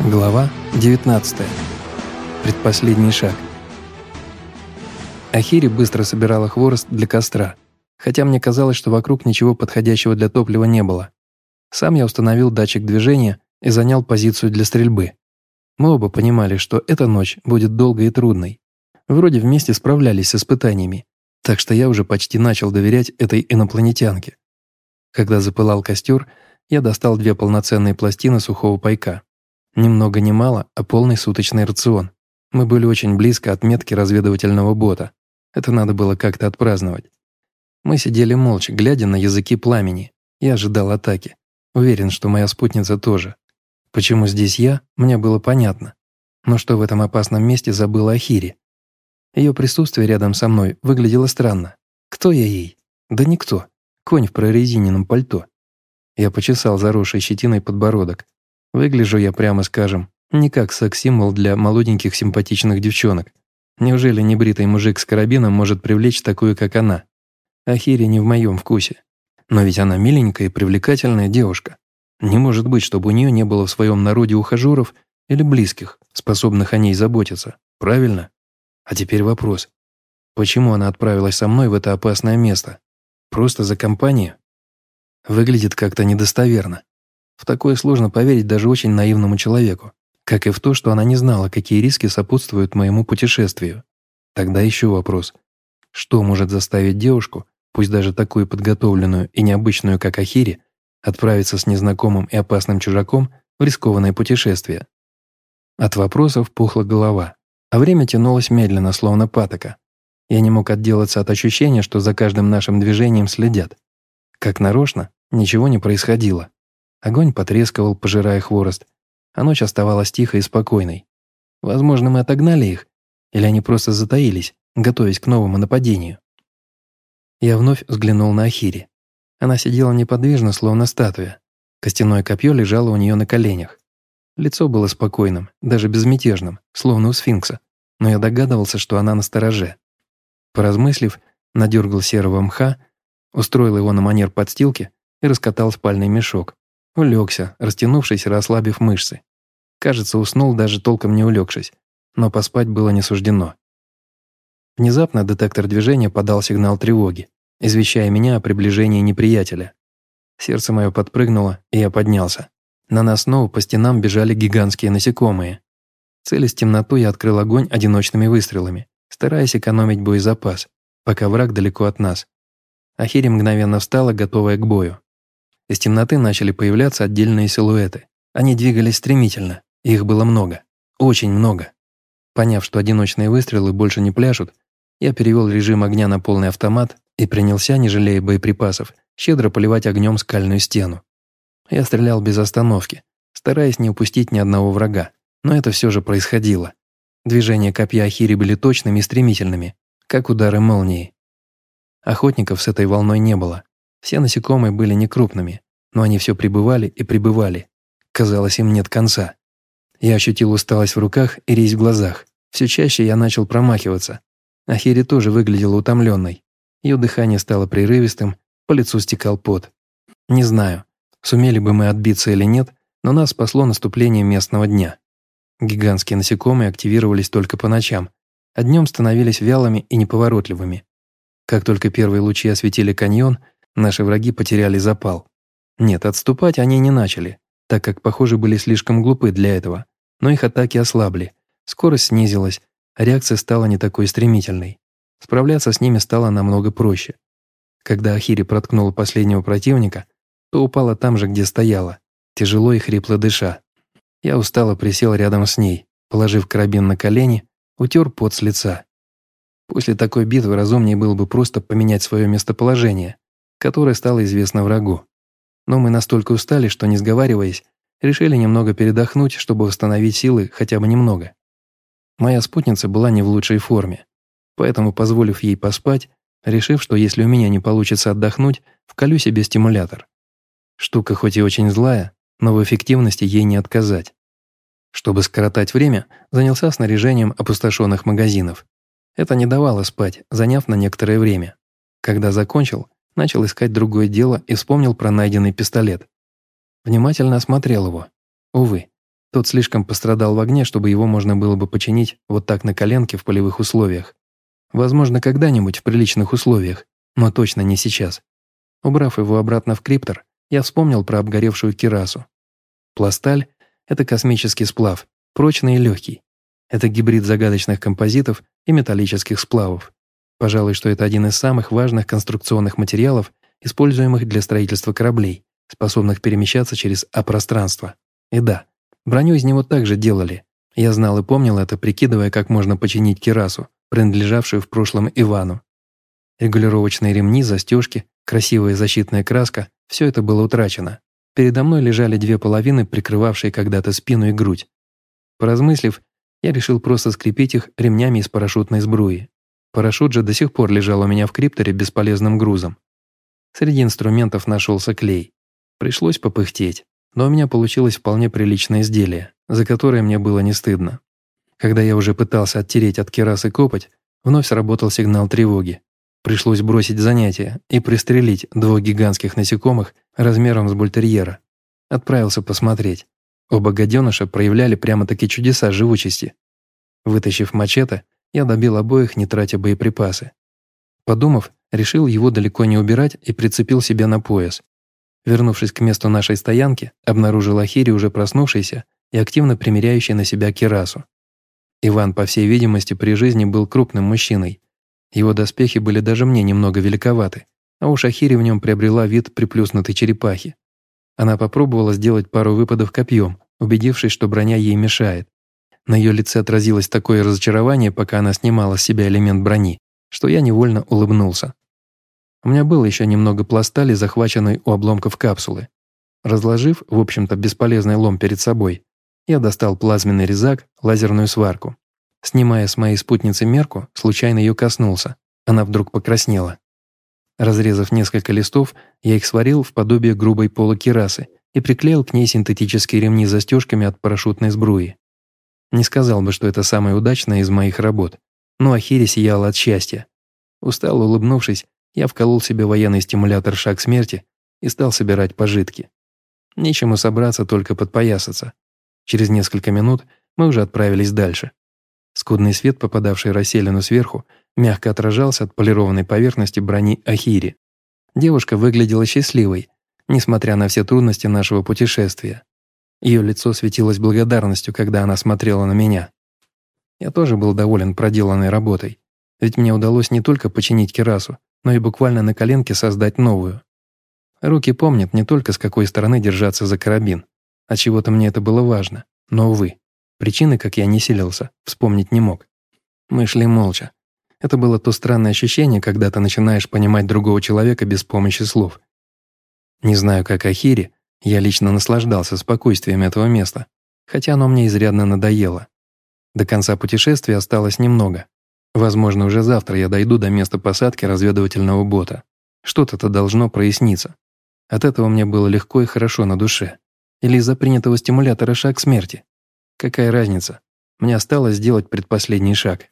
Глава 19. Предпоследний шаг. Ахири быстро собирала хворост для костра, хотя мне казалось, что вокруг ничего подходящего для топлива не было. Сам я установил датчик движения и занял позицию для стрельбы. Мы оба понимали, что эта ночь будет долгой и трудной. Вроде вместе справлялись с испытаниями, так что я уже почти начал доверять этой инопланетянке. Когда запылал костер, я достал две полноценные пластины сухого пайка. Ни много ни мало, а полный суточный рацион. Мы были очень близко от метки разведывательного бота. Это надо было как-то отпраздновать. Мы сидели молча, глядя на языки пламени. Я ожидал атаки. Уверен, что моя спутница тоже. Почему здесь я, мне было понятно. Но что в этом опасном месте забыла Ахири? Ее присутствие рядом со мной выглядело странно. Кто я ей? Да никто. Конь в прорезиненном пальто. Я почесал заросший щетиной подбородок. Выгляжу я, прямо скажем, не как секс-символ для молоденьких симпатичных девчонок. Неужели небритый мужик с карабином может привлечь такую, как она? Ахири не в моем вкусе. Но ведь она миленькая и привлекательная девушка. Не может быть, чтобы у нее не было в своем народе ухажеров или близких, способных о ней заботиться. Правильно? А теперь вопрос. Почему она отправилась со мной в это опасное место? Просто за компанию? Выглядит как-то недостоверно. В такое сложно поверить даже очень наивному человеку, как и в то, что она не знала, какие риски сопутствуют моему путешествию. Тогда еще вопрос. Что может заставить девушку, пусть даже такую подготовленную и необычную, как Ахири, отправиться с незнакомым и опасным чужаком в рискованное путешествие? От вопросов пухла голова, а время тянулось медленно, словно патока. Я не мог отделаться от ощущения, что за каждым нашим движением следят. Как нарочно, ничего не происходило. Огонь потрескивал, пожирая хворост, а ночь оставалась тихой и спокойной. Возможно, мы отогнали их, или они просто затаились, готовясь к новому нападению. Я вновь взглянул на Ахири. Она сидела неподвижно, словно статуя. Костяное копье лежало у нее на коленях. Лицо было спокойным, даже безмятежным, словно у сфинкса, но я догадывался, что она на стороже. Поразмыслив, надергал серого мха, устроил его на манер подстилки и раскатал спальный мешок, Улегся, растянувшись и расслабив мышцы. Кажется, уснул, даже толком не улегшись, но поспать было не суждено. Внезапно детектор движения подал сигнал тревоги, извещая меня о приближении неприятеля. Сердце мое подпрыгнуло, и я поднялся. На нас снова по стенам бежали гигантские насекомые. Целясь в темноту, я открыл огонь одиночными выстрелами, стараясь экономить боезапас, пока враг далеко от нас. Ахири мгновенно встала, готовая к бою. Из темноты начали появляться отдельные силуэты. Они двигались стремительно, их было много, очень много. Поняв, что одиночные выстрелы больше не пляшут, я перевел режим огня на полный автомат и принялся, не жалея боеприпасов, щедро поливать огнем скальную стену. Я стрелял без остановки, стараясь не упустить ни одного врага, но это все же происходило. Движения копья Ахири были точными и стремительными, как удары молнии. Охотников с этой волной не было, все насекомые были некрупными, но они все прибывали и прибывали. Казалось, им нет конца. Я ощутил усталость в руках и резь в глазах. Все чаще я начал промахиваться. Ахири тоже выглядела утомленной. Ее дыхание стало прерывистым, по лицу стекал пот. Не знаю, сумели бы мы отбиться или нет, но нас спасло наступление местного дня. Гигантские насекомые активировались только по ночам, а днем становились вялыми и неповоротливыми. Как только первые лучи осветили каньон, Наши враги потеряли запал. Нет, отступать они не начали, так как, похоже, были слишком глупы для этого, но их атаки ослабли, скорость снизилась, реакция стала не такой стремительной. Справляться с ними стало намного проще. Когда Ахири проткнула последнего противника, то упала там же, где стояла, тяжело и хрипло дыша. Я устало присел рядом с ней, положив карабин на колени, утер пот с лица. После такой битвы разумнее было бы просто поменять свое местоположение, которое стало известно врагу. Но мы настолько устали, что, не сговариваясь, решили немного передохнуть, чтобы восстановить силы хотя бы немного. Моя спутница была не в лучшей форме, поэтому, позволив ей поспать, решив, что если у меня не получится отдохнуть, вколю себе стимулятор. Штука хоть и очень злая, но в эффективности ей не отказать. Чтобы скоротать время, занялся снаряжением опустошенных магазинов. Это не давало спать, заняв на некоторое время. Когда закончил, Начал искать другое дело и вспомнил про найденный пистолет. Внимательно осмотрел его. Увы, Тот слишком пострадал в огне, чтобы его можно было бы починить вот так на коленке в полевых условиях. Возможно, когда-нибудь в приличных условиях, но точно не сейчас. Убрав его обратно в криптор, я вспомнил про обгоревшую кирасу. Пласталь – это космический сплав, прочный и легкий. Это гибрид загадочных композитов и металлических сплавов. Пожалуй, что это один из самых важных конструкционных материалов, используемых для строительства кораблей, способных перемещаться через А-пространство. И да, броню из него также делали. Я знал и помнил это, прикидывая, как можно починить кирасу, принадлежавшую в прошлом Ивану. Регулировочные ремни, застежки, красивая защитная краска – все это было утрачено. Передо мной лежали две половины, прикрывавшие когда-то спину и грудь. Поразмыслив, я решил просто скрепить их ремнями из парашютной сбруи. Парашют же до сих пор лежал у меня в крипторе бесполезным грузом. Среди инструментов нашелся клей. Пришлось попыхтеть, но у меня получилось вполне приличное изделие, за которое мне было не стыдно. Когда я уже пытался оттереть от керасы копоть, вновь сработал сигнал тревоги. Пришлось бросить занятие и пристрелить двух гигантских насекомых размером с бультерьера. Отправился посмотреть. Оба гаденыша проявляли прямо-таки чудеса живучести. Вытащив мачете, я добил обоих, не тратя боеприпасы. Подумав, решил его далеко не убирать и прицепил себя на пояс. Вернувшись к месту нашей стоянки, обнаружил Ахири, уже проснувшийся и активно примеряющий на себя кирасу. Иван, по всей видимости, при жизни был крупным мужчиной. Его доспехи были даже мне немного великоваты, а у Шахири в нем приобрела вид приплюснутой черепахи. Она попробовала сделать пару выпадов копьем, убедившись, что броня ей мешает. На ее лице отразилось такое разочарование, пока она снимала с себя элемент брони, что я невольно улыбнулся. У меня было еще немного пластали, захваченной у обломков капсулы. Разложив, в общем-то, бесполезный лом перед собой, я достал плазменный резак, лазерную сварку. Снимая с моей спутницы мерку, случайно ее коснулся. Она вдруг покраснела. Разрезав несколько листов, я их сварил в подобие грубой полукерасы и приклеил к ней синтетические ремни с застежками от парашютной сбруи. Не сказал бы, что это самая удачная из моих работ, но Ахири сияла от счастья. Устало улыбнувшись, я вколол себе военный стимулятор «Шаг смерти» и стал собирать пожитки. Нечему собраться, только подпоясаться. Через несколько минут мы уже отправились дальше. Скудный свет, попадавший расселину сверху, мягко отражался от полированной поверхности брони Ахири. Девушка выглядела счастливой, несмотря на все трудности нашего путешествия. Ее лицо светилось благодарностью, когда она смотрела на меня. Я тоже был доволен проделанной работой, ведь мне удалось не только починить керасу, но и буквально на коленке создать новую. Руки помнят не только с какой стороны держаться за карабин, от чего-то мне это было важно, но, увы, причины, как я не силился, вспомнить не мог. Мы шли молча. Это было то странное ощущение, когда ты начинаешь понимать другого человека без помощи слов. Не знаю, как Ахири, я лично наслаждался спокойствием этого места, хотя оно мне изрядно надоело. До конца путешествия осталось немного. Возможно, уже завтра я дойду до места посадки разведывательного бота. Что-то-то должно проясниться. От этого мне было легко и хорошо на душе. Или из-за принятого стимулятора шаг смерти? Какая разница? Мне осталось сделать предпоследний шаг.